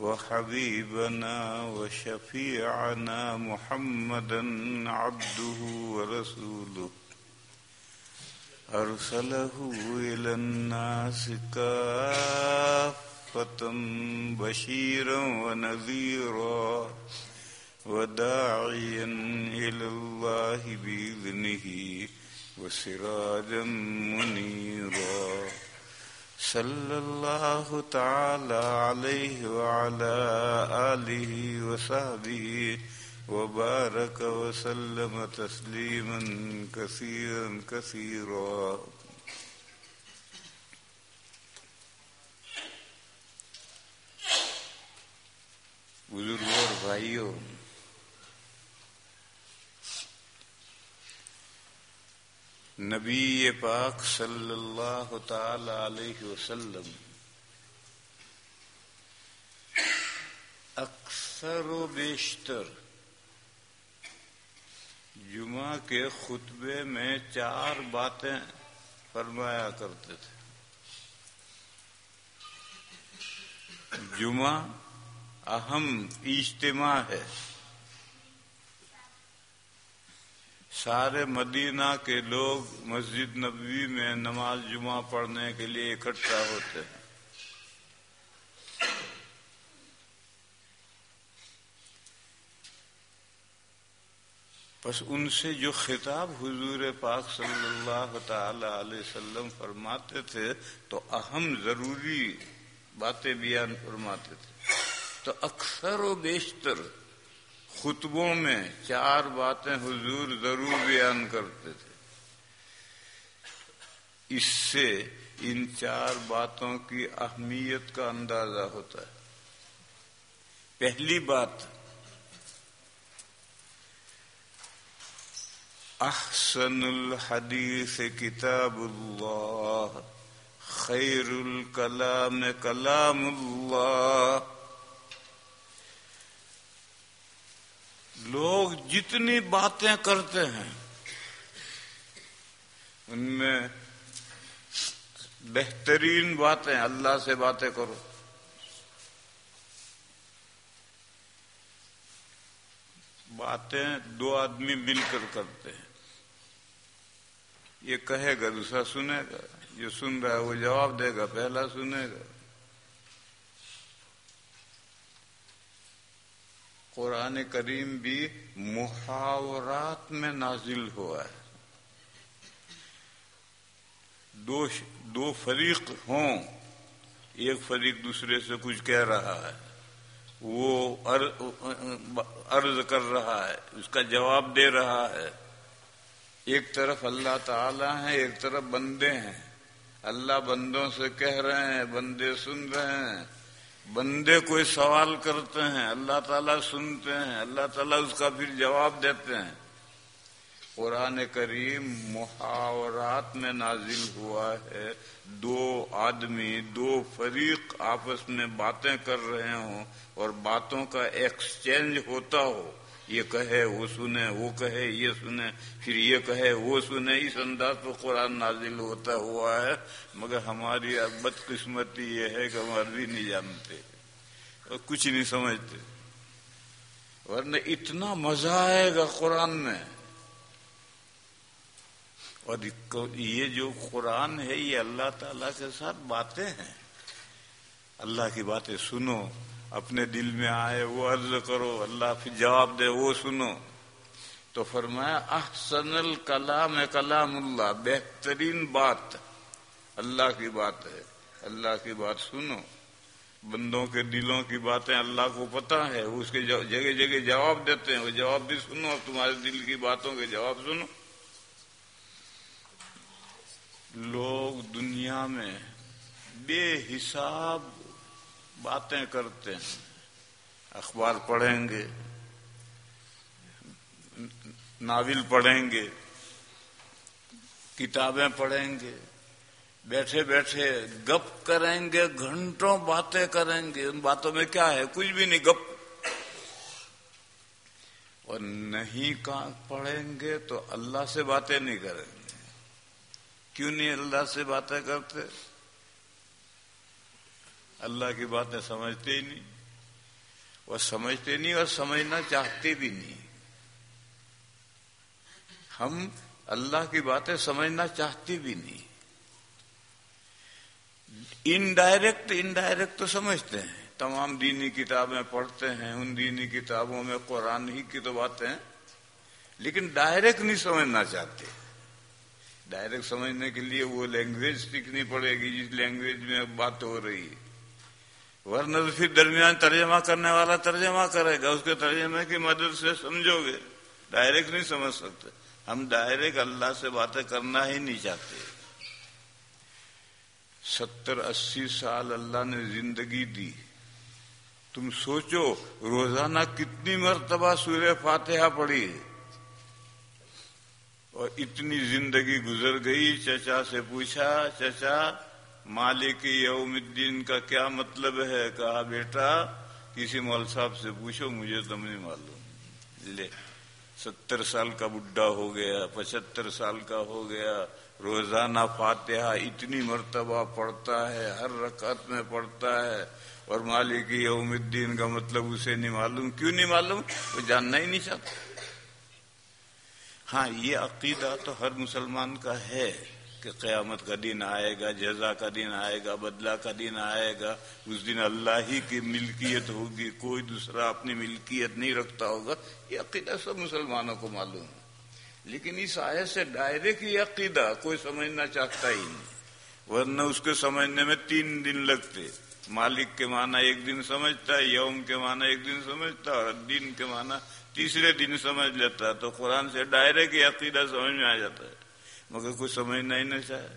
وحبيبنا وشفيعنا محمدا عبده ورسوله. أرسله إلى الناس كافة بشيرا ونذيرا وداعيا إلى الله بإذنه وسراجا منيرا. صلى الله تعالى عليه وعلى آله وصحبه وبارك وسلم تسليما كثيرا كثيرا. بزرگ اور بھائیوں نبی پاک صلی اللہ تعالی علیہ وسلم اکثر و بیشتر جمعہ کے خطبے میں چار باتیں فرمایا کرتے تھے۔ جمعہ اہم اجتماع ہے۔ سارے مدینہ کے لوگ مسجد نبوی میں نماز جمعہ پڑھنے کے لیے اکٹھا ہوتے ہیں۔ بس ان سے جو خطاب حضور پاک صلی اللہ تعالی علیہ وسلم فرماتے تھے، تو اہم ضروری باتیں بیان فرماتے تھے۔ تو اکثر و بیشتر خطبوں میں چار باتیں حضور ضرور بیان کرتے تھے۔ اس سے ان چار باتوں کی اہمیت کا اندازہ ہوتا ہے۔ پہلی بات، احسن الحدیث کتاب اللہ، خیر الکلام کلام اللہ۔ لوگ جتنی باتیں کرتے ہیں، ان میں بہترین باتیں، اللہ سے باتیں کرو۔ باتیں دو آدمی مل کر کرتے ہیں۔ یہ کہے گا، دوسرا سنے گا، جو سن رہا ہے وہ جواب دے گا، پہلا سنے گا۔ قرآن کریم بھی محاورات میں نازل ہوا ہے۔ دو دو فریق ہوں۔ ایک فریق دوسرے سے کچھ کہہ رہا ہے۔ وہ عرض کر رہا ہے۔ اس کا جواب دے رہا ہے۔ ایک طرف اللہ تعالی ہے ایک طرف بندے ہیں۔ اللہ بندوں سے کہہ رہے ہیں، بندے سن رہے ہیں۔ بندے کوئی سوال کرتے ہیں، اللہ تعالیٰ سنتے ہیں، اللہ تعالیٰ اس کا پھر جواب دیتے ہیں۔ قرآن کریم محاورات میں نازل ہوا ہے۔ دو آدمی، دو فریق آپس میں باتیں کر رہے ہوں اور باتوں کا ایکسچینج ہوتا ہو۔ یہ کہے، وہ سنے، وہ کہے، یہ سنے، پھر یہ کہے، وہ سنے، اس انداز پر قرآن نازل ہوتا ہوا ہے، مگر ہماری بدقسمتی یہ ہے کہ ہم عربی نہیں جانتے اور کچھ نہیں سمجھتے، ورنہ اتنا مزہ آئے گا قرآن میں۔ اور یہ جو قرآن ہے، یہ اللہ تعالی کے ساتھ باتیں ہیں۔ اللہ کی باتیں سنو اپنے دل میں آئے، وہ عرض کرو، اللہ پھر جواب دے، وہ سنو۔ تو فرمایا، احسن الکلام کلام اللہ، بہترین بات اللہ کی بات ہے۔ اللہ کی بات سنو۔ بندوں کے دلوں کی باتیں اللہ کو پتا ہے اس کے جگہ جگہ جواب دیتے ہیں۔ وہ جواب بھی سنو اور تمہارے دل کی باتوں کے جواب سنو۔ لوگ دنیا میں بے حساب باتیں کرتے ہیں، اخبار پڑھیں گے، ناول پڑھیں گے، کتابیں پڑھیں گے، بیٹھے بیٹھے گپ کریں گے، گھنٹوں باتیں کریں گے، ان باتوں میں کیا ہے؟ کچھ بھی نہیں، گپ۔ اور نہیں پڑھیں گے تو اللہ سے باتیں نہیں کریں گے۔ کیوں نہیں اللہ سے باتیں کرتے؟ اللہ کی باتیں سمجھتے ہی نہیں۔ وہ سمجھتے نہیں اور سمجھنا چاہتے بھی نہیں۔ ہم اللہ کی باتیں سمجھنا چاہتے بھی نہیں۔ انڈائریکٹ انڈائریکٹ تو سمجھتے ہیں۔ تمام دینی کتابیں پڑھتے ہیں، ان دینی کتابوں میں قرآن ہی کی تو باتیں لیکن ڈائریکٹ نہیں سمجھنا چاہتے۔ ڈائریکٹ سمجھنے کے لیے وہ لینگویج سیکھنی پڑے گی، جس لینگویج میں بات ہو رہی ہے۔ ورنہ پھر درمیان ترجمہ کرنے والا ترجمہ کرے گا، اس کے ترجمے کی مدد سے سمجھو گے۔ ڈائریکٹ نہیں سمجھ سکتے۔ ہم ڈائریکٹ اللہ سے باتیں کرنا ہی نہیں چاہتے۔ ستر اسی سال اللہ نے زندگی دی۔ تم سوچو روزانہ کتنی مرتبہ سورہ فاتحہ پڑی اور اتنی زندگی گزر گئی، چچا سے پوچھا، چچا مالک یوم الدین کا کیا مطلب ہے؟ کہا، بیٹا، کسی مول صاحب سے پوچھو، مجھے تم نہیں معلوم۔ لے، ستر سال کا بڈھا ہو گیا، پچہتر سال کا ہو گیا، روزانہ فاتحہ اتنی مرتبہ پڑھتا ہے، ہر رکعت میں پڑھتا ہے، اور مالک یوم الدین کا مطلب اسے نہیں معلوم۔ کیوں نہیں معلوم؟ وہ جاننا ہی نہیں چاہتا۔ ہاں یہ عقیدہ تو ہر مسلمان کا ہے۔ کہ قیامت کا دن آئے گا، جزا کا دن آئے گا، بدلہ کا دن آئے گا، اس دن اللہ ہی کی ملکیت ہوگی، کوئی دوسرا اپنی ملکیت نہیں رکھتا ہوگا، یہ عقیدہ سب مسلمانوں کو معلوم ہے۔ لیکن اس آئے سے ڈائریکٹ یہ عقیدہ کوئی سمجھنا چاہتا ہی نہیں۔ ورنہ اس کے سمجھنے میں تین دن لگتے۔ مالک کے معنی ایک دن سمجھتا ہے یوم کے معنی ایک دن سمجھتا، اور دن کے معنی تیسرے دن سمجھ لیتا۔ تو قرآن سے ڈائریکٹ یہ عقیدہ سمجھ میں آ جاتا ہے۔ مگر کوئی سمجھنا ہی نہیں چاہے۔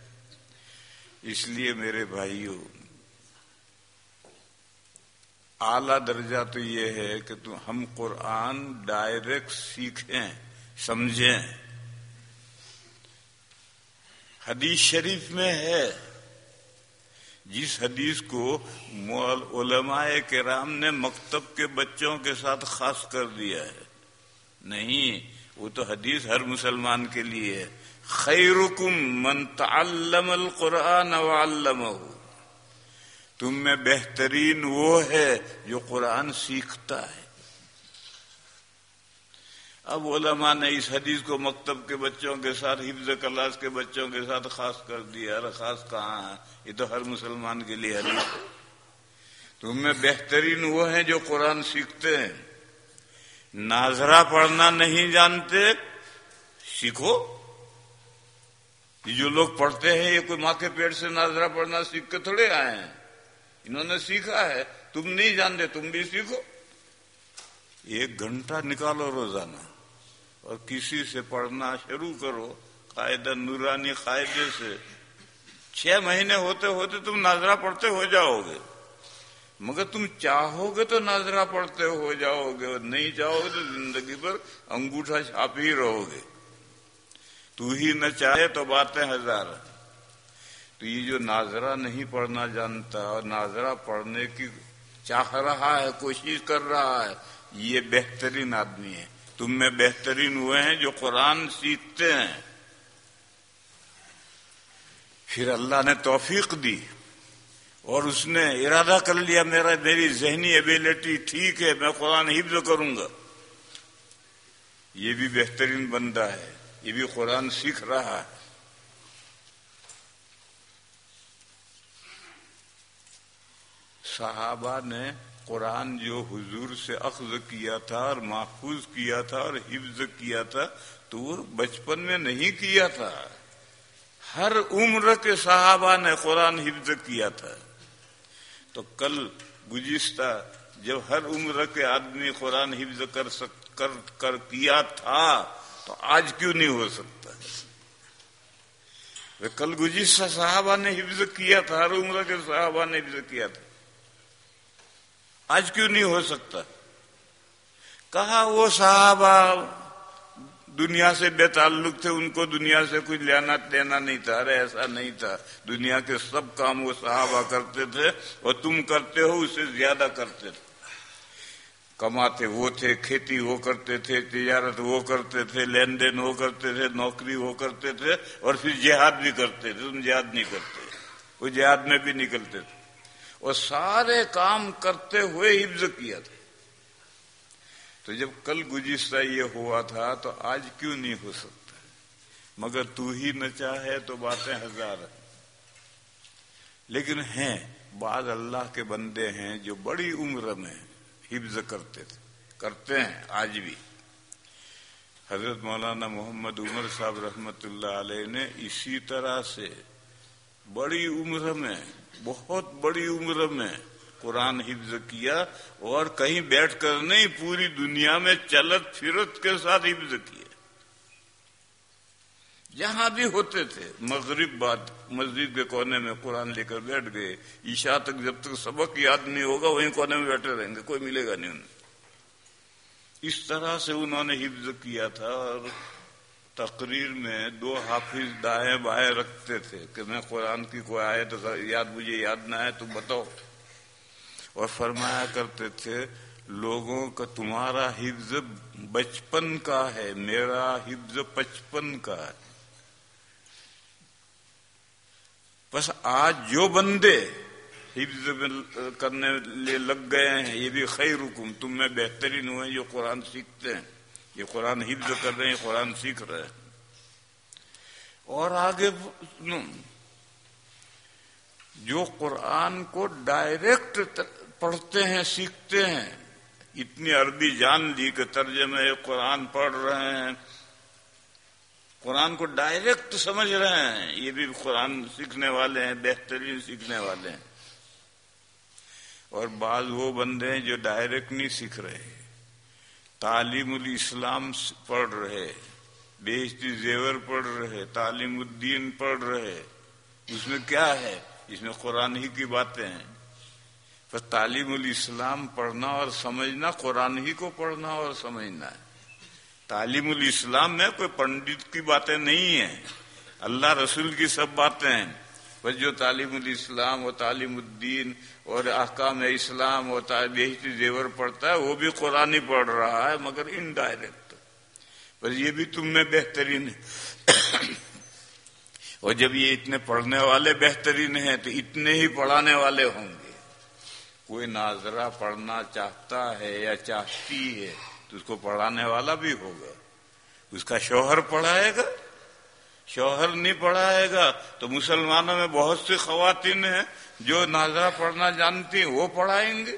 اس لیے میرے بھائیوں اعلی درجہ تو یہ ہے کہ ہم قرآن ڈائریکٹ سیکھیں، سمجھیں۔ حدیث شریف میں ہے۔ جس حدیث کو علماء کرام نے مکتب کے بچوں کے ساتھ خاص کر دیا ہے۔ نہیں، وہ تو حدیث ہر مسلمان کے لیے ہے۔ خیرکم من تعلم القرآن وعلمہ تم میں بہترین وہ ہے جو قرآن سیکھتا ہے۔ اب علماء نے اس حدیث کو مکتب کے بچوں کے ساتھ، حفظ کلاس کے بچوں کے ساتھ خاص کر دیا۔ ارے خاص کہاں ہے؟ یہ تو ہر مسلمان کے لیے حدیث ہے۔ تم میں بہترین وہ ہیں جو قرآن سیکھتے ہیں۔ ناظرہ پڑھنا نہیں جانتے، سیکھو۔ یہ جو لوگ پڑھتے ہیں، یہ کوئی ماں کے پیٹ سے ناظرہ پڑھنا سیکھ کے تھوڑے آئے ہیں۔ انہوں نے سیکھا ہے۔ تم نہیں جانتے، تم بھی سیکھو۔ ایک گھنٹہ نکالو روزانہ اور کسی سے پڑھنا شروع کرو قاعدہ نورانی قاعدے سے۔ چھ مہینے ہوتے ہوتے تم ناظرہ پڑھتے ہو جاؤ گے مگر تم چاہو گے تو ناظرہ پڑھتے ہو جاؤ گے اور نہیں چاہو گے تو زندگی پر انگوٹھا چھاپ ہی رہو گے تو ہی نہ چاہے تو باتیں ہزار تو یہ جو ناظرہ نہیں پڑھنا جانتا اور ناظرہ پڑھنے کی چاہ رہا ہے، کوشش کر رہا ہے، یہ بہترین آدمی ہے۔ تم میں بہترین ہوئے ہیں جو قرآن سیکھتے ہیں۔ پھر اللہ نے توفیق دی اور اس نے ارادہ کر لیا، میرا، میری ذہنی ایبلٹی ٹھیک ہے، میں قرآن حفظ کروں گا۔ یہ بھی بہترین بندہ ہے۔ یہ بھی قرآن سیکھ رہا ہے۔ صحابہ نے قرآن جو حضور سے اخذ کیا تھا اور محفوظ کیا تھا اور حفظ کیا تھا، تو وہ بچپن میں نہیں کیا تھا۔ ہر عمر کے صحابہ نے قرآن حفظ کیا تھا۔ تو کل گزشتہ جب ہر عمر کے آدمی قرآن حفظ کر سک، کر کر کیا تھا تو آج کیوں نہیں ہو سکتا؟ کل گزشتہ صحابہ نے حفظ کیا تھا، ہر عمر کے صحابہ نے حفظ کیا تھا۔ آج کیوں نہیں ہو سکتا؟ کہا وہ صحابہ دنیا سے بے تعلق تھے، ان کو دنیا سے کچھ لینا دینا نہیں تھا، ارے ایسا نہیں تھا۔ دنیا کے سب کام وہ صحابہ کرتے تھے اور تم کرتے ہو، اسے زیادہ کرتے تھے۔ کماتے، وہ تھے، کھیتی وہ کرتے تھے، تجارت وہ کرتے تھے، لین دین وہ کرتے تھے، نوکری وہ کرتے تھے، اور پھر جہاد بھی کرتے تھے، تم جہاد نہیں کرتے، وہ جہاد میں بھی نکلتے تھے۔ اور سارے کام کرتے ہوئے حفظ کیا تھا۔ تو جب کل گزشتہ یہ ہوا تھا، تو آج کیوں نہیں ہو سکتا؟ مگر تو ہی نہ چاہے تو باتیں ہزار ہیں۔ لیکن ہیں، بعض اللہ کے بندے ہیں جو بڑی عمر میں حفظ کرتے تھے۔ کرتے ہیں آج بھی۔ حضرت مولانا محمد عمر صاحب رحمت اللہ علیہ نے اسی طرح سے بڑی عمر میں، بہت بڑی عمر میں قرآن حفظ کیا اور کہیں بیٹھ کر نہیں، پوری دنیا میں چلت پھرت کے ساتھ حفظ کیا۔ جہاں بھی ہوتے تھے۔ مغرب بعد مسجد کے کونے میں قرآن لے کر بیٹھ گئے۔ عشاء تک جب تک سبق یاد نہیں ہوگا، وہیں کونے میں بیٹھے رہیں گے، کوئی ملے گا نہیں انہیں۔ اس طرح سے انہوں نے حفظ کیا تھا اور تقریر میں دو حافظ دائیں بائیں رکھتے تھے کہ میں قرآن کی کوئی آئے تو یاد مجھے یاد نہ آئے تو بتاؤ۔ اور فرمایا کرتے تھے، لوگوں کا تمہارا حفظ بچپن کا ہے، میرا حفظ پچپن کا ہے۔ بس آج جو بندے حفظ کرنے لیے لگ گئے ہیں، یہ بھی خیر حکم تم میں بہترین ہوئے جو قرآن سیکھتے ہیں۔ یہ قرآن حفظ کر رہے ہیں قرآن سیکھ رہے ہیں۔ اور آگے جو قرآن کو ڈائریکٹ پڑھتے ہیں، سیکھتے ہیں، اتنی عربی جان لی کہ ترجمے قرآن پڑھ رہے ہیں قرآن کو ڈائریکٹ سمجھ رہے ہیں۔ یہ بھی قرآن سیکھنے والے ہیں، بہترین سیکھنے والے ہیں۔ اور بعض وہ بندے ہیں جو ڈائریکٹ نہیں سیکھ رہے۔ تعلیم الاسلام پڑھ رہے بیشتی زیور پڑھ رہے، تعلیم الدین پڑھ رہے۔ اس میں کیا ہے؟ اس میں قرآن ہی کی باتیں ہیں۔ بس تعلیم الاسلام پڑھنا اور سمجھنا، قرآن ہی کو پڑھنا اور سمجھنا ہے۔ تعلیم الاسلام میں کوئی پنڈت کی باتیں نہیں ہیں۔ اللہ رسول کی سب باتیں ہیں۔ بس جو تعلیم الاسلام و تعلیم الدین اور احکام اسلام اور بہتی زیور پڑھتا ہے، وہ بھی قرآن ہی پڑھ رہا ہے، مگر انڈائریکٹ بس یہ بھی تم میں بہترین ہے۔ اور جب یہ اتنے پڑھنے والے بہترین ہیں، تو اتنے ہی پڑھانے والے ہوں گے۔ کوئی ناظرہ پڑھنا چاہتا ہے یا چاہتی ہے تو اس کو پڑھانے والا بھی ہوگا۔ اس کا شوہر پڑھائے گا۔ شوہر نہیں پڑھائے گا تو مسلمانوں میں بہت سی خواتین ہیں جو ناظرہ پڑھنا جانتی ہیں، وہ پڑھائیں گے۔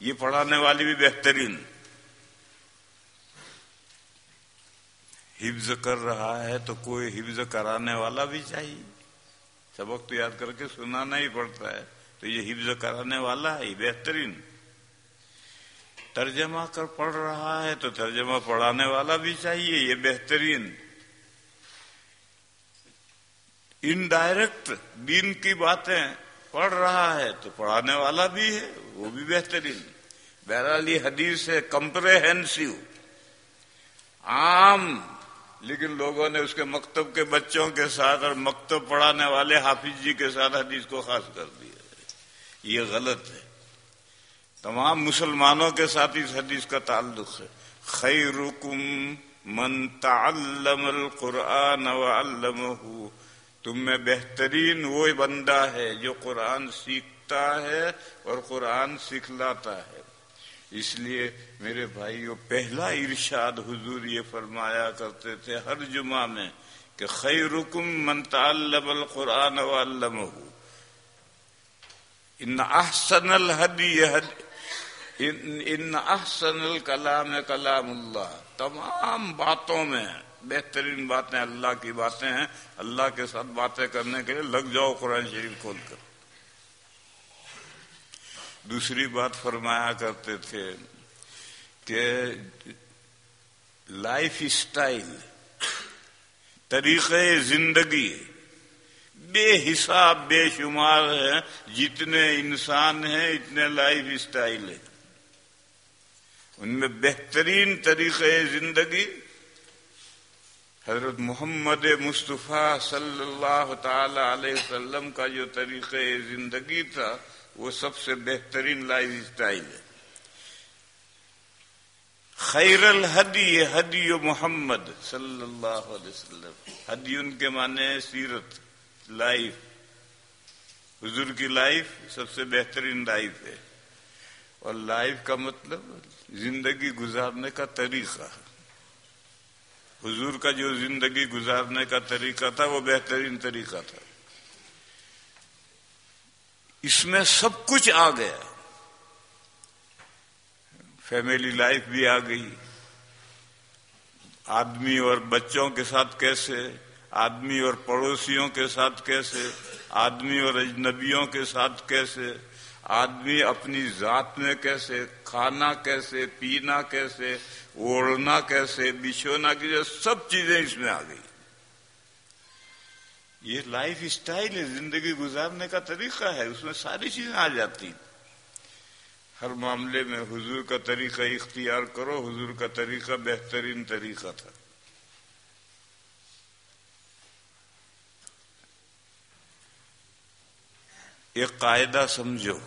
یہ پڑھانے والی بھی بہترین۔ حفظ کر رہا ہے تو کوئی حفظ کرانے والا بھی چاہیے۔ سبق تو یاد کر کے سنانا ہی پڑتا ہے۔ تو یہ حفظ کرانے والا ہے بہترین۔ ترجمہ کر پڑھ رہا ہے تو ترجمہ پڑھانے والا بھی چاہیے، یہ بہترین۔ انڈائریکٹ دین کی باتیں پڑھ رہا ہے تو پڑھانے والا بھی ہے، وہ بھی بہترین۔ بہرحال یہ حدیث ہے کمپریہنسو عام۔ لیکن لوگوں نے اس کے مکتب کے بچوں کے ساتھ اور مکتب پڑھانے والے حافظ جی کے ساتھ حدیث کو خاص کر دیا۔ یہ غلط ہے۔ تمام مسلمانوں کے ساتھ اس حدیث کا تعلق ہے۔ خیرکم من تعلم القرآن وعلمہ۔ تم میں بہترین وہ بندہ ہے جو قرآن سیکھتا ہے اور قرآن سکھلاتا ہے۔ اس لیے میرے بھائیو، پہلا ارشاد حضور یہ فرمایا کرتے تھے ہر جمعہ میں کہ خیرکم من تعلم القرآن وعلمہ۔ ان احسن الحدی ان احسن الکلام کلام اللہ۔ تمام باتوں میں بہترین باتیں اللہ کی باتیں ہیں۔ اللہ کے ساتھ باتیں کرنے کے لیے لگ جاؤ قرآن شریف کھول کر۔ دوسری بات فرمایا کرتے تھے کہ لائف اسٹائل، طریقے زندگی بے حساب، بے شمار ہے جتنے انسان ہیں، اتنے لائف اسٹائل ہے ان میں بہترین طریقے زندگی حضرت محمد مصطفیٰ صلی اللہ تعالی علیہ وسلم کا جو طریقہ زندگی تھا، وہ سب سے بہترین لائف اسٹائل ہے۔ خیر الحدی حدی محمد صلی اللہ علیہ وسلم۔ حدی ان کے معنی ہے سیرت، لائف۔ حضور کی لائف سب سے بہترین لائف ہے۔ اور لائف کا مطلب زندگی گزارنے کا طریقہ حضور کا جو زندگی گزارنے کا طریقہ تھا، وہ بہترین طریقہ تھا۔ اس میں سب کچھ آ گیا۔ فیملی لائف بھی آ گئی۔ آدمی اور بچوں کے ساتھ کیسے؟ آدمی اور پڑوسیوں کے ساتھ کیسے؟ آدمی اور اجنبیوں کے ساتھ کیسے؟ آدمی اپنی ذات میں کیسے، کھانا کیسے، پینا کیسے، اوڑھنا کیسے، بچھونا کیسے، سب چیزیں اس میں آ گئی۔ یہ لائف اسٹائل ہے، زندگی گزارنے کا طریقہ ہے، اس میں ساری چیزیں آ جاتی۔ ہر معاملے میں حضور کا طریقہ اختیار کرو، حضور کا طریقہ بہترین طریقہ تھا۔ ایک قاعدہ سمجھو۔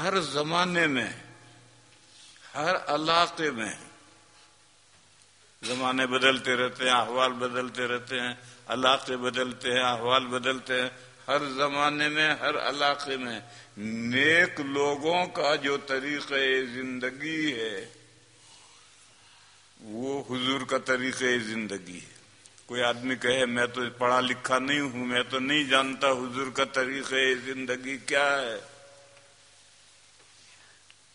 ہر زمانے میں، ہر علاقے میں زمانے بدلتے رہتے ہیں، احوال بدلتے رہتے ہیں، علاقے بدلتے ہیں، احوال بدلتے ہیں۔ ہر زمانے میں، ہر علاقے میں نیک لوگوں کا جو طریقہ زندگی ہے، وہ حضور کا طریقہ زندگی ہے۔ کوئی آدمی کہے، میں تو پڑھا لکھا نہیں ہوں، میں تو نہیں جانتا حضور کا طریقہ زندگی کیا ہے۔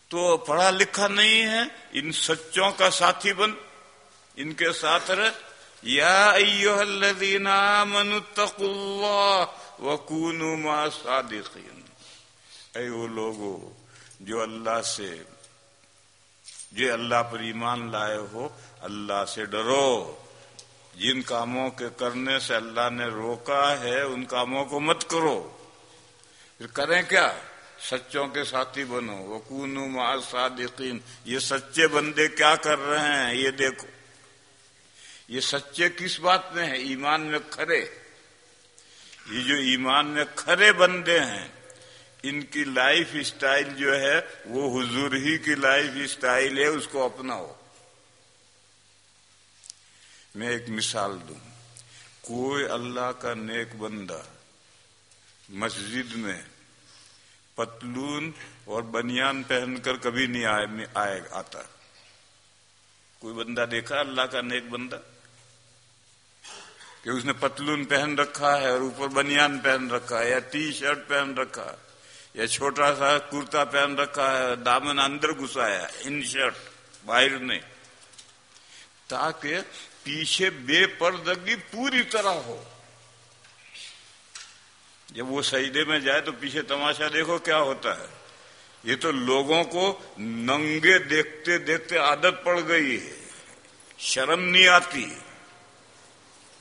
تو پڑھا لکھا نہیں ہے، ان سچوں کا ساتھی بن۔ ان کے ساتھ رہ۔ یا ایوہ الذین آمنوا اتقوا اللہ وکونوا ما صادقین۔ اے وہ لوگو جو اللہ سے، جو اللہ پر ایمان لائے ہو، اللہ سے ڈرو۔ جن کاموں کے کرنے سے اللہ نے روکا ہے، ان کاموں کو مت کرو۔ پھر کریں کیا؟ سچوں کے ساتھی بنو۔ وکون صادقین یہ سچے بندے کیا کر رہے ہیں؟ یہ دیکھو۔ یہ سچے کس بات میں ہیں؟ ایمان میں کھڑے یہ جو ایمان میں کھڑے بندے ہیں، ان کی لائف اسٹائل جو ہے، وہ حضور ہی کی لائف اسٹائل ہے، اس کو اپناؤ۔ میں ایک مثال دوں۔ کوئی اللہ کا نیک بندہ مسجد میں پتلون اور بنیان پہن کر کبھی نہیں آئے آئے آتا۔ کوئی بندہ دیکھا اللہ کا نیک بندہ؟ کہ اس نے پتلون پہن رکھا ہے اور اوپر بنیان پہن رکھا ہے یا ٹی شرٹ پہن رکھا ہے یا چھوٹا سا کرتا پہن رکھا ہے دامن اندر گھسایا ان شرٹ، باہر نہیں۔ تاکہ پیچھے بے پردگی پوری طرح ہو۔ جب وہ سجدے میں جائے تو پیچھے تماشا دیکھو کیا ہوتا ہے۔ یہ تو لوگوں کو ننگے دیکھتے دیکھتے عادت پڑ گئی ہے۔ شرم نہیں آتی۔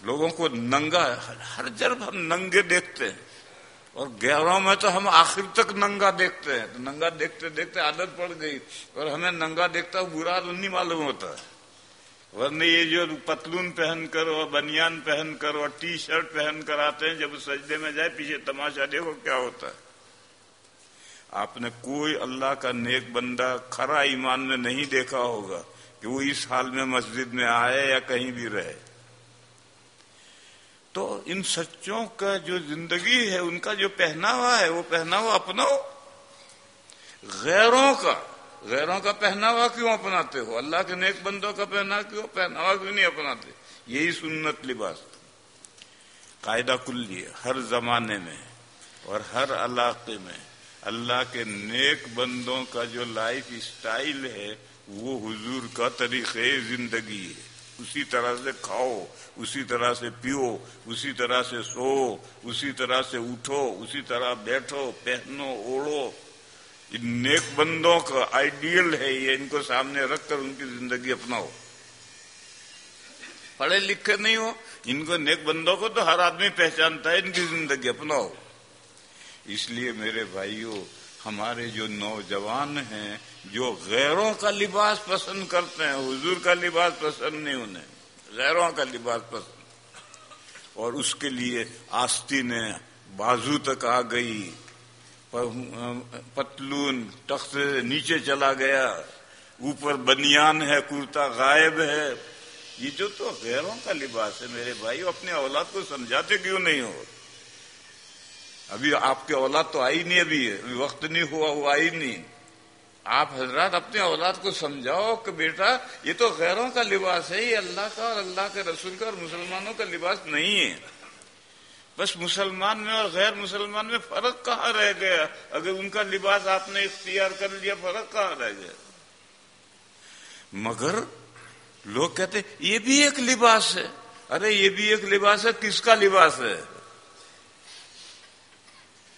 لوگوں کو ننگا ہر جرب ہم ننگے دیکھتے ہیں۔ اور گیاروں میں تو ہم آخر تک ننگا دیکھتے ہیں۔ تو ننگا دیکھتے دیکھتے عادت پڑ گئی۔ اور ہمیں ننگا دیکھتا برا تو نہیں معلوم ہوتا۔ ہے ورنہ یہ جو پتلون پہن کر اور بنیان پہن کر اور ٹی شرٹ پہن کر آتے ہیں، جب سجدے میں جائے پیچھے تماشا، دیکھو کیا ہوتا ہے۔ آپ نے کوئی اللہ کا نیک بندہ کھرا ایمان میں نہیں دیکھا ہوگا کہ وہ اس حال میں مسجد میں آئے یا کہیں بھی رہے۔ تو ان سچوں کا جو زندگی ہے، ان کا جو پہناوا ہے، وہ پہناوا اپناؤ۔ غیروں کا۔ غیروں کا پہناوا کیوں اپناتے ہو؟ اللہ کے نیک بندوں کا پہنا کیوں پہناوا کیوں نہیں اپناتے؟ یہی سنت لباس۔ قاعدہ کلی ہر زمانے میں اور ہر علاقے میں اللہ کے نیک بندوں کا جو لائف اسٹائل ہے، وہ حضور کا طریقے زندگی ہے۔ اسی طرح سے کھاؤ، اسی طرح سے پیو، اسی طرح سے سو، اسی طرح سے اٹھو، اسی طرح بیٹھو، پہنو اوڑو نیک بندوں کا آئیڈیل ہے یہ ان کو سامنے رکھ کر ان کی زندگی اپناؤ۔ پڑھے لکھے نہیں ہو، ان کو نیک بندوں کو تو ہر آدمی پہچانتا ہے، ان کی زندگی اپناؤ۔ اس لیے میرے بھائیوں ہمارے جو نوجوان ہیں، جو غیروں کا لباس پسند کرتے ہیں، حضور کا لباس پسند نہیں انہیں، غیروں کا لباس پسند۔ اور اس کے لیے آستینیں بازو تک آ گئی۔ پتلون، تخت نیچے چلا گیا، اوپر بنیان ہے، کرتا غائب ہے۔ یہ جو تو غیروں کا لباس ہے میرے بھائی اپنے اولاد کو سمجھاتے کیوں نہیں ہو؟ ابھی آپ کے اولاد تو آئی نہیں ابھی وقت نہیں ہوا، وہ آئی نہیں۔ آپ حضرات اپنے اولاد کو سمجھاؤ کہ بیٹا، یہ تو غیروں کا لباس ہے، یہ اللہ کا اور اللہ کے رسول کا اور مسلمانوں کا لباس نہیں ہے۔ بس مسلمان میں اور غیر مسلمان میں فرق کہاں رہ گیا؟ اگر ان کا لباس آپ نے اختیار کر لیا، فرق کہاں رہ گیا؟ مگر لوگ کہتے یہ بھی ایک لباس ہے۔ ارے، یہ بھی ایک لباس ہے، کس کا لباس ہے؟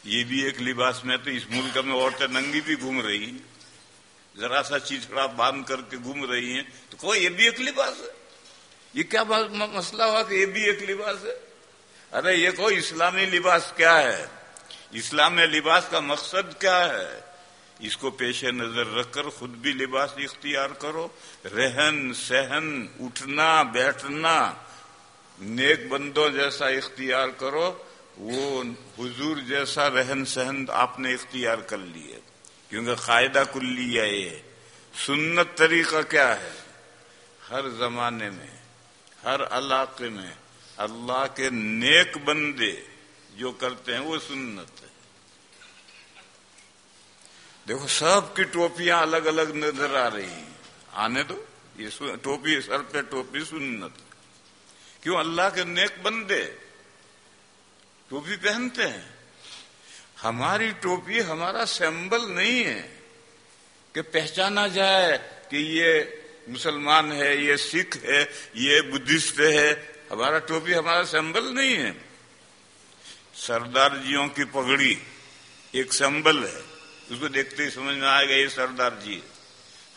یہ بھی ایک لباس، میں تو اس ملک میں عورتیں ننگی بھی گھوم رہی ذرا سا چیچڑا باندھ کر کے گھوم رہی ہیں۔ تو کوئی، یہ بھی ایک لباس ہے۔ یہ کیا مسئلہ ہوا کہ یہ بھی ایک لباس ہے؟ ارے، یہ کوئی اسلامی لباس کیا ہے؟ اسلام لباس کا مقصد کیا ہے؟ اس کو پیش نظر رکھ کر خود بھی لباس اختیار کرو۔ رہن، سہن، اٹھنا، بیٹھنا، نیک بندوں جیسا اختیار کرو۔ وہ حضور جیسا رہن، سہن آپ نے اختیار کر لیے۔ کیونکہ قاعدہ کلی ہے یہ۔ سنت طریقہ کیا ہے؟ ہر زمانے میں، ہر علاقے میں اللہ کے نیک بندے جو کرتے ہیں وہ سنت ہے۔ دیکھو، سب کی ٹوپیاں الگ الگ نظر آ رہی ہیں۔ آنے دو، یہ ٹوپی سر پہ ٹوپی سنت۔ کیوں؟ اللہ کے نیک بندے ٹوپی پہنتے ہیں۔ ہماری ٹوپی ہمارا سیمبل نہیں ہے کہ پہچانا جائے کہ یہ مسلمان ہے، یہ سکھ ہے، یہ بدھسٹ ہے ہمارا ٹوپی ہمارا سیمبل نہیں ہے۔ سردار جیوں کی پگڑی ایک سیمبل ہے۔ اس کو دیکھتے ہی سمجھ میں آئے گا، یہ سردار جی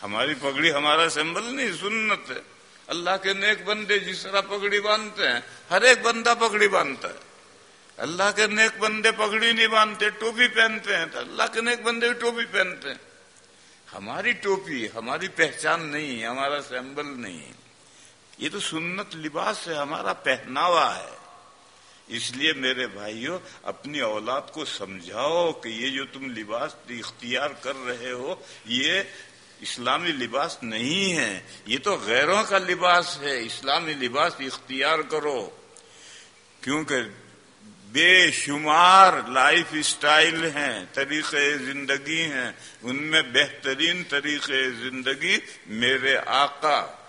ہماری پگڑی ہمارا سیمبل نہیں، سنت ہے۔ اللہ کے نیک بندے جس طرح پگڑی باندھتے ہیں، ہر ایک بندہ پگڑی باندھتا ہے۔ اللہ کے نیک بندے پگڑی نہیں باندھتے، ٹوپی پہنتے ہیں۔ تو اللہ کے نیک بندے بھی ٹوپی پہنتے ہیں۔ ہماری ٹوپی، ہماری پہچان نہیں، ہمارا سیمبل نہیں۔ یہ تو سنت لباس ہے ہمارا پہناوا ہے۔ اس لیے میرے بھائیوں اپنی اولاد کو سمجھاؤ کہ یہ جو تم لباس اختیار کر رہے ہو، یہ اسلامی لباس نہیں ہے۔ یہ تو غیروں کا لباس ہے، اسلامی لباس اختیار کرو۔ کیونکہ بے شمار لائف اسٹائل ہیں طریقے زندگی ہیں۔ ان میں بہترین طریقے زندگی میرے آقا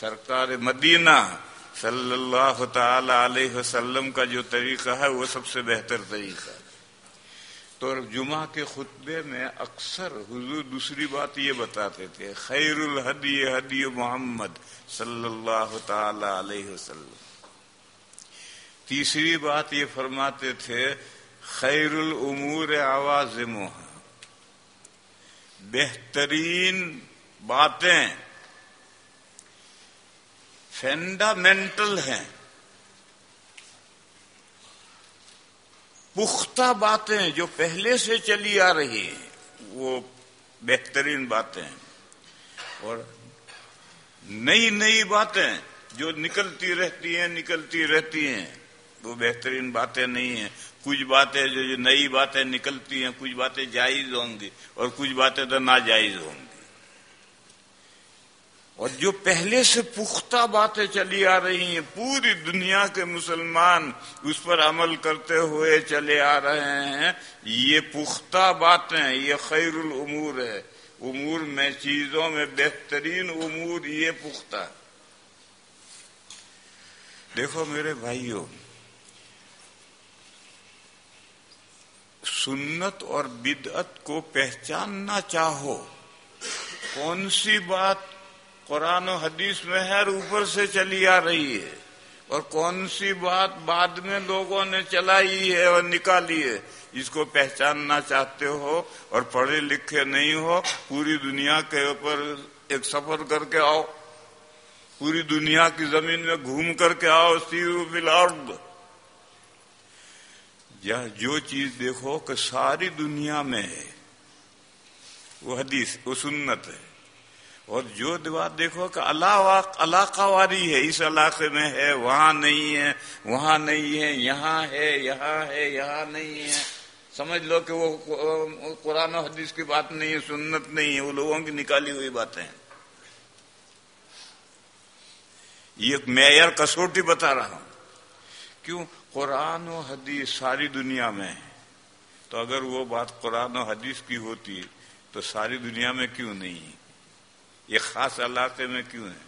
سرکار مدینہ صلی اللہ تعالی علیہ وسلم کا جو طریقہ ہے، وہ سب سے بہتر طریقہ ہے۔ تو جمعہ کے خطبے میں اکثر حضور دوسری بات یہ بتاتے تھے، خیر الحدی حدی محمد صلی اللہ تعالی علیہ وسلم۔ تیسری بات یہ فرماتے تھے، خیر العمور آواز بہترین باتیں فنڈامنٹل ہیں۔ پختہ باتیں جو پہلے سے چلی آ رہی ہیں، وہ بہترین باتیں اور نئی نئی باتیں جو نکلتی رہتی ہیں، نکلتی رہتی ہیں، وہ بہترین باتیں نہیں ہیں۔ کچھ باتیں جو نئی باتیں نکلتی ہیں، کچھ باتیں جائز ہوں گی اور کچھ باتیں تو ناجائز ہوں گی۔ اور جو پہلے سے پختہ باتیں چلی آ رہی ہیں، پوری دنیا کے مسلمان اس پر عمل کرتے ہوئے چلے آ رہے ہیں، یہ پختہ باتیں، یہ خیر العمور ہے۔ امور میں، چیزوں میں بہترین امور یہ پختہ۔ دیکھو میرے بھائیوں سنت اور بدعت کو پہچاننا چاہو، کون سی بات قرآن و حدیث میں ہے اوپر سے چلی آ رہی ہے اور کون سی بات بعد میں لوگوں نے چلائی ہے اور نکالی ہے اس کو پہچاننا چاہتے ہو اور پڑھے لکھے نہیں ہو، پوری دنیا کے اوپر ایک سفر کر کے آؤ۔ پوری دنیا کی زمین میں گھوم کر کے آؤ سیو بلارڈ۔ جو چیز دیکھو کہ ساری دنیا میں ہے، وہ حدیث، وہ سنت ہے۔ اور جو بات دیکھو کہ علاقہ واری ہے، اس علاقے میں ہے، وہاں نہیں ہے، وہاں نہیں ہے، یہاں ہے یہاں ہے، یہاں نہیں ہے۔ سمجھ لو کہ وہ قرآن و حدیث کی بات نہیں ہے، سنت نہیں ہے، وہ لوگوں کی نکالی ہوئی باتیں ہیں۔ یہ معیار کسوٹی بتا رہا ہوں۔ کیوں؟ قرآن و حدیث ساری دنیا میں ہے۔ تو اگر وہ بات قرآن و حدیث کی ہوتی تو ساری دنیا میں کیوں نہیں؟ ہے یہ خاص علاقے میں کیوں ہے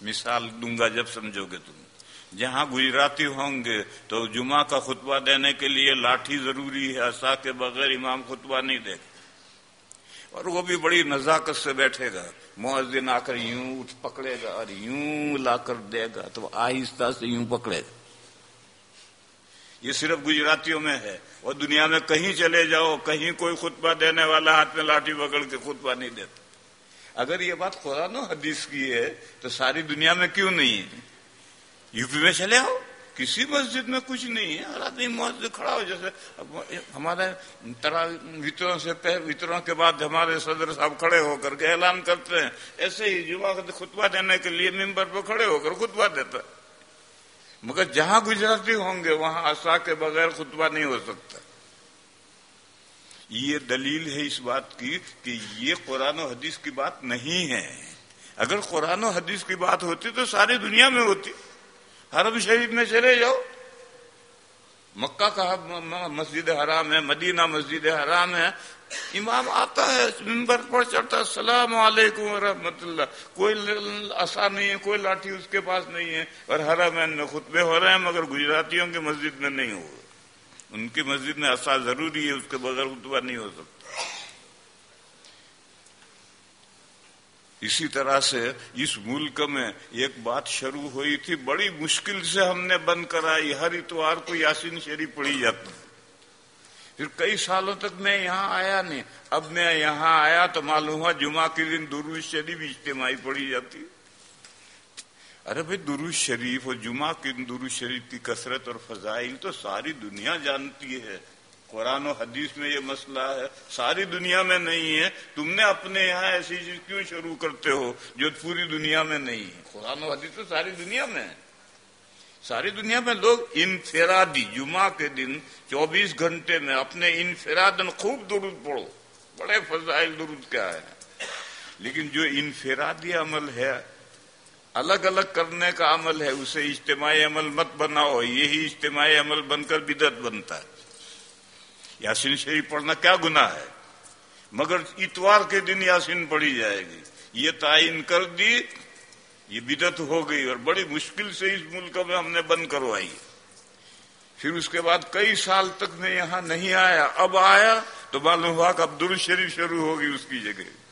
مثال دوں گا جب سمجھو گے تم۔ جہاں گجراتی ہوں گے، تو جمعہ کا خطبہ دینے کے لیے لاٹھی ضروری ہے ایسا کے بغیر امام خطبہ نہیں دے۔ اور وہ بھی بڑی نزاکت سے بیٹھے گا۔ مؤذن آ کر یوں اٹھ پکڑے گا اور یوں لا کر دے گا، تو آہستہ سے یوں پکڑے گا۔ یہ صرف گجراتیوں میں ہے۔ اور دنیا میں کہیں چلے جاؤ، کہیں کوئی خطبہ دینے والا ہاتھ میں لاٹھی پکڑ کے خطبہ نہیں دیتا۔ اگر یہ بات قرآن و حدیث کی ہے تو ساری دنیا میں کیوں نہیں ہے؟ یو پی میں چلے آؤ، کسی مسجد میں کچھ نہیں ہے، ہر آدمی مسجد کھڑا ہو، جیسے ہمارے وطروں سے وطروں کے بعد ہمارے صدر صاحب کھڑے ہو کر کے اعلان کرتے ہیں۔ ایسے ہی جمعہ خطبہ دینے کے لیے ممبر پہ کھڑے ہو کر خطبہ دیتا مگر جہاں گجراتی ہوں گے، وہاں اصا کے بغیر خطبہ نہیں ہو سکتا۔ یہ دلیل ہے اس بات کی کہ یہ قرآن و حدیث کی بات نہیں ہے۔ اگر قرآن و حدیث کی بات ہوتی تو ساری دنیا میں ہوتی۔ حرم شریف میں چلے جاؤ۔ مکہ کا مسجد حرام ہے، مدینہ مسجد حرام ہے۔ امام آتا ہے ممبر پر چڑھتا السلام علیکم ورحمۃ اللہ۔ کوئی اصا نہیں ہے، کوئی لاٹھی اس کے پاس نہیں ہے۔ اور حرم میں خطبے ہو رہے ہیں، مگر گجراتیوں کی مسجد میں نہیں ہو رہے۔ ان کی مسجد میں اصا ضروری ہے، اس کے بغیر خطبہ نہیں ہو سکتا۔ اسی طرح سے اس ملک میں ایک بات شروع ہوئی تھی، بڑی مشکل سے ہم نے بند کرائی، ہر اتوار کو یاسین شریف پڑھی جاتی۔ پھر کئی سالوں تک میں یہاں آیا نہیں، اب میں یہاں آیا تو معلوم ہوا جمعہ کے دن دروز شریف اجتماعی پڑھی جاتی۔ ارے بھائی درو شریف اور جمعہ کی درو شریف کی کثرت اور فضائل تو ساری دنیا جانتی ہے۔ قرآن و حدیث میں یہ مسئلہ ہے، ساری دنیا میں نہیں ہے۔ تم نے اپنے یہاں ایسی چیز کیوں شروع کرتے ہو جو پوری دنیا میں نہیں ہے؟ قرآن و حدیث تو ساری دنیا میں ہے۔ ساری دنیا میں لوگ انفرادی، جمعہ کے دن چوبیس گھنٹے میں اپنے انفرادن خوب درود پڑھو۔ بڑے فضائل درود کیا ہے۔ لیکن جو انفرادی عمل ہے الگ الگ کرنے کا عمل ہے، اسے اجتماعی عمل مت بناؤ، یہی اجتماعی عمل بن کر بدت بنتا ہے۔ یاسین شریف پڑھنا کیا گناہ ہے؟ مگر اتوار کے دن یاسین پڑھی جائے گی۔ یہ تعین کر دی، یہ بدت ہو گئی اور بڑی مشکل سے اس ملک میں ہم نے بند کروائی۔ پھر اس کے بعد کئی سال تک میں یہاں نہیں آیا، اب آیا تو معلوم ہوا کہ عبد الشریف شروع ہوگی اس کی جگہ۔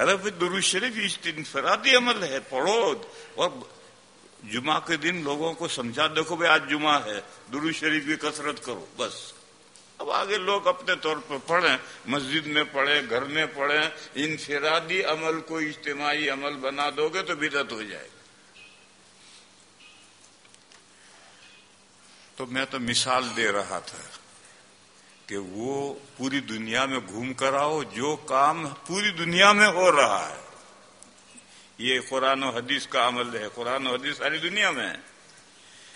ارے بھائی درو شریف انفرادی عمل ہے، پڑھو۔ اور جمعہ کے دن لوگوں کو سمجھا، دیکھو بھائی آج جمعہ ہے، درو شریف کی کثرت کرو، بس۔ اب آگے لوگ اپنے طور پر پڑھیں، مسجد میں پڑھیں، گھر میں پڑھیں، انفرادی عمل کو اجتماعی عمل بنا دو گے تو بدت ہو جائے گا تو میں تو مثال دے رہا تھا۔ کہ وہ پوری دنیا میں گھوم کر آؤ، جو کام پوری دنیا میں ہو رہا ہے۔ یہ قرآن و حدیث کا عمل ہے۔ قرآن و حدیث ساری دنیا میں ہے۔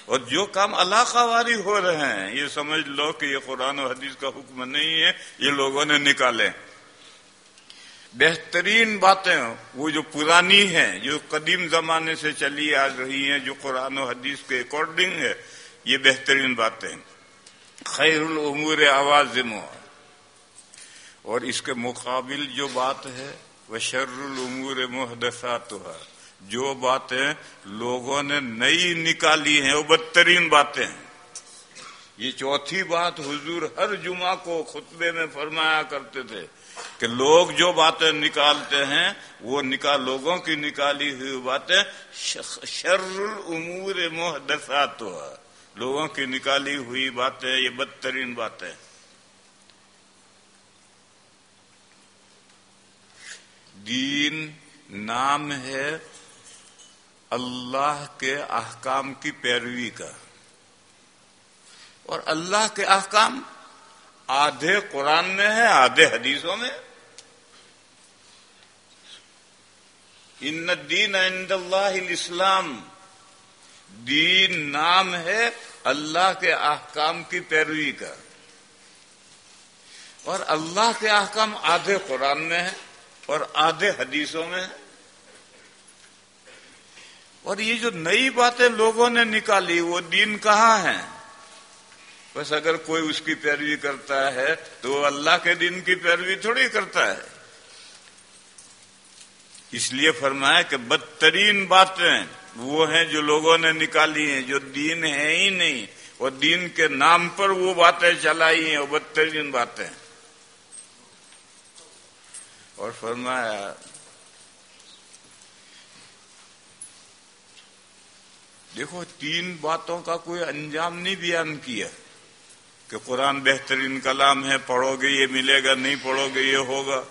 اور جو کام علاقہ واری ہو رہے ہیں، یہ سمجھ لو کہ یہ قرآن و حدیث کا حکم نہیں ہے، یہ لوگوں نے نکالے۔ بہترین باتیں وہ جو پرانی ہیں، جو قدیم زمانے سے چلی آ رہی ہیں، جو قرآن و حدیث کے اکارڈنگ ہے، یہ بہترین باتیں۔ خیر العمور آواز اور اس کے مقابل جو بات ہے، وہ شر العمور محدثات جو باتیں لوگوں نے نئی نکالی ہیں، وہ بدترین باتیں ہیں۔ یہ چوتھی بات حضور ہر جمعہ کو خطبے میں فرمایا کرتے تھے کہ لوگ جو باتیں نکالتے ہیں، وہ نکال لوگوں کی نکالی ہوئی باتیں شر العمور محدثات لوگوں کی نکالی ہوئی باتیں، یہ بدترین باتیں۔ دین نام ہے اللہ کے احکام کی پیروی کا۔ اور اللہ کے احکام آدھے قرآن میں ہے آدھے حدیثوں میں۔ ان دین عند اللہ اسلام دین نام ہے اللہ کے احکام کی پیروی کا۔ اور اللہ کے احکام آدھے قرآن میں ہے اور آدھے حدیثوں میں ہے اور یہ جو نئی باتیں لوگوں نے نکالی، وہ دین کہاں ہیں؟ بس اگر کوئی اس کی پیروی کرتا ہے، تو وہ اللہ کے دین کی پیروی تھوڑی کرتا ہے۔ اس لیے فرمایا کہ بدترین باتیں وہ ہیں جو لوگوں نے نکالی ہیں، جو دین ہے ہی نہیں۔ اور دین کے نام پر وہ باتیں چلائی ہیں، وہ بدترین باتیں۔ اور فرمایا، دیکھو، تین باتوں کا کوئی انجام نہیں بیان کیا کہ قرآن بہترین کلام ہے، پڑھو گے، یہ ملے گا، نہیں پڑھو گے، یہ ہوگا۔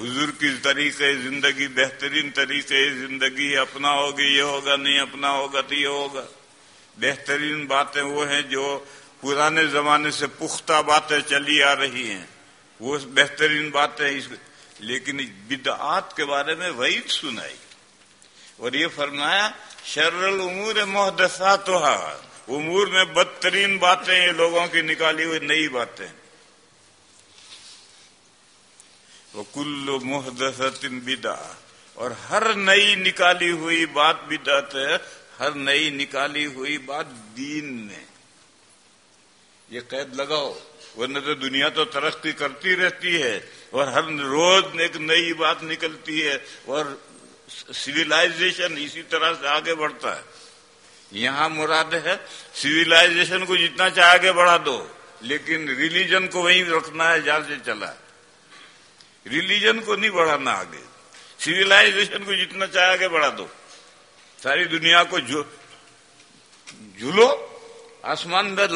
حضور کی طریقے زندگی بہترین طریقے زندگی اپنا ہوگی، یہ ہوگا، نہیں اپنا ہوگا، تو یہ ہوگا۔ بہترین باتیں وہ ہیں جو پرانے زمانے سے پختہ باتیں چلی آ رہی ہیں۔ وہ بہترین باتیں لیکن بدعات کے بارے میں وعید سنائی۔ اور یہ فرمایا، شر العمور محدثات امور میں بدترین باتیں، یہ لوگوں کی نکالی ہوئی نئی باتیں۔ وہ کل محدثت بدا اور ہر نئی نکالی ہوئی بات بدعت ہے، ہر نئی نکالی ہوئی بات دین میں۔ یہ قید لگاؤ، ورنہ تو دنیا تو ترقی کرتی رہتی ہے، اور ہر روز ایک نئی بات نکلتی ہے، اور سویلائزیشن اسی طرح سے آگے بڑھتا ہے۔ یہاں مراد ہے سویلائزیشن کو جتنا چاہ آگے بڑھا دو، لیکن ریلیجن کو وہیں رکھنا ہے، جہاں سے چلا۔ ریلیجن کو نہیں بڑھانا آگے سویلائزیشن کو جتنا چاہ آگے بڑھا دو۔ ساری دنیا کو جھولو، آسمان میں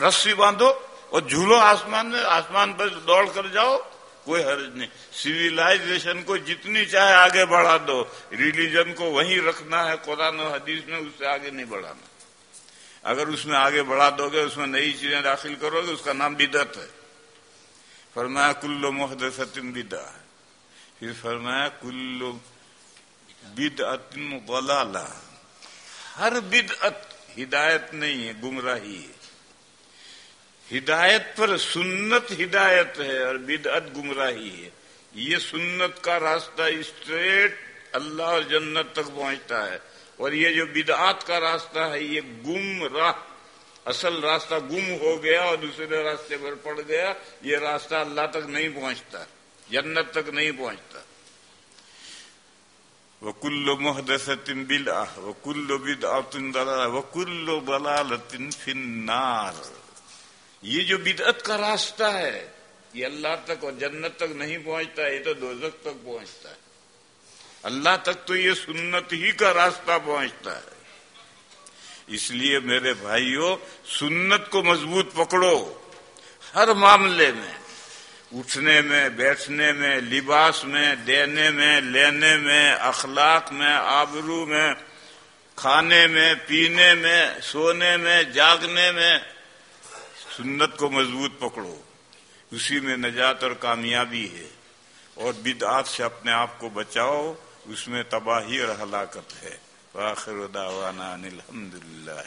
رسی باندھو اور جھولو آسمان میں، آسمان پر دوڑ کر جاؤ، کوئی حرج نہیں۔ سویلائزیشن کو جتنی چاہے آگے بڑھا دو۔ ریلیجن کو وہیں رکھنا ہے، قرآن و حدیث میں اس سے آگے نہیں بڑھانا۔ اگر اس میں آگے بڑھا دو گے، اس میں نئی چیزیں داخل کرو گے، اس کا نام بدت ہے۔ فرمایا کلو محدثت بدا پھر فرمایا کلو بد غلالہ ہر بدعت ہدایت نہیں ہے، گمراہی ہے۔ ہدایت پر سنت ہدایت ہے اور بدعت گمراہی ہے۔ یہ سنت کا راستہ اسٹریٹ اللہ اور جنت تک پہنچتا ہے۔ اور یہ جو بدعات کا راستہ ہے، یہ گم راہ اصل راستہ گم ہو گیا اور دوسرے راستے پر پڑ گیا، یہ راستہ اللہ تک نہیں پہنچتا، جنت تک نہیں پہنچتا۔ وہ کلو بلا وہ کلو بد وہ کلو بلالتن فنار یہ جو بدعت کا راستہ ہے، یہ اللہ تک اور جنت تک نہیں پہنچتا، یہ تو دوزخ تک پہنچتا ہے۔ اللہ تک تو یہ سنت ہی کا راستہ پہنچتا ہے۔ اس لیے میرے بھائیوں سنت کو مضبوط پکڑو۔ ہر معاملے میں، اٹھنے میں، بیٹھنے میں، لباس میں، دینے میں، لینے میں، اخلاق میں، آبرو میں، کھانے میں، پینے میں، سونے میں، جاگنے میں، سنت کو مضبوط پکڑو۔ اسی میں نجات اور کامیابی ہے۔ اور بدعات سے اپنے آپ کو بچاؤ، اس میں تباہی اور ہلاکت ہے۔ وآخر دعوانا أن الحمد لله